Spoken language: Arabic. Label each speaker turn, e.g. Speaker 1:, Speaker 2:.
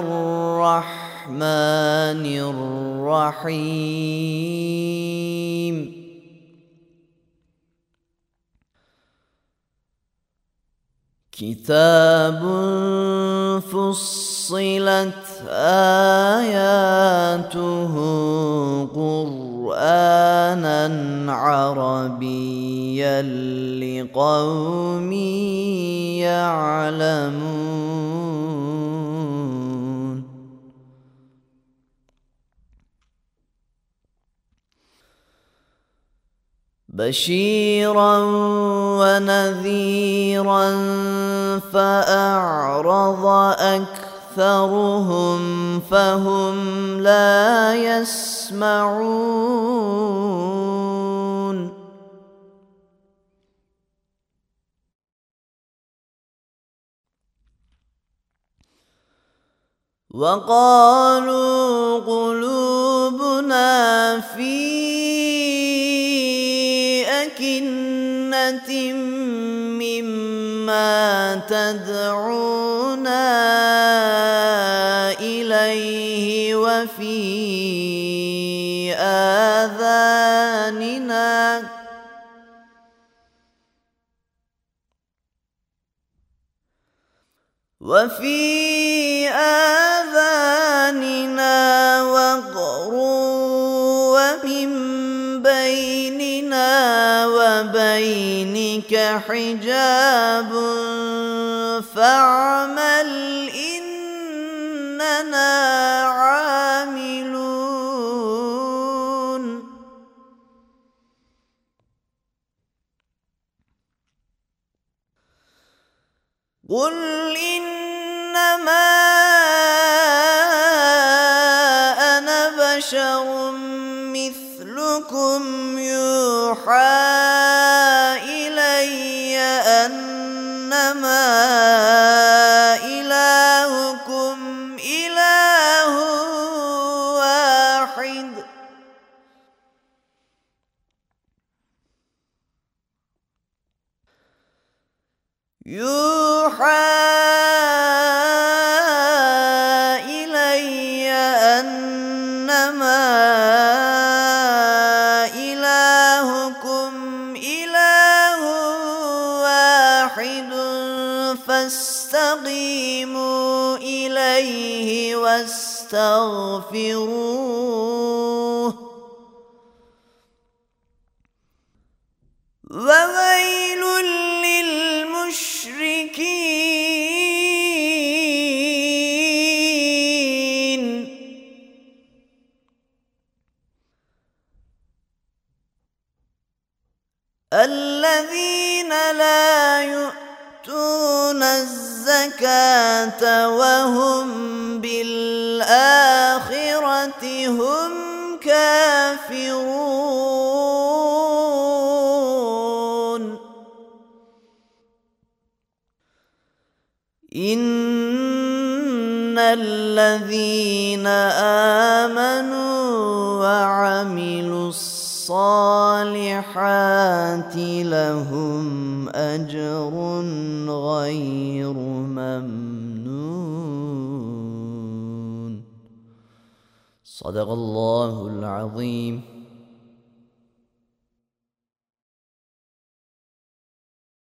Speaker 1: الرحمن الرحيم. كتاب فصلت آياته قرآنا عربيا لقوم يعلمون. بشيرا ونذيرا فأعرض أكثرهم فهم لا يسمعون وقالوا قلوبنا في أكنة مما تدعونا إليه وفي آذاننا وفي آذاننا حجاب فاعمل إننا عاملون. قل إنما أنا بشر مثلكم يوحى يوحى إلي أنما إلهكم إله واحد فاستقيموا إليه واستغفروه. وويل الذين لا يؤتون الزكاة وهم بالآخرة هم كافرون. إن الذين آمنوا وعملوا الصالحات لهم أجر غير ممنون. صدق الله العظيم.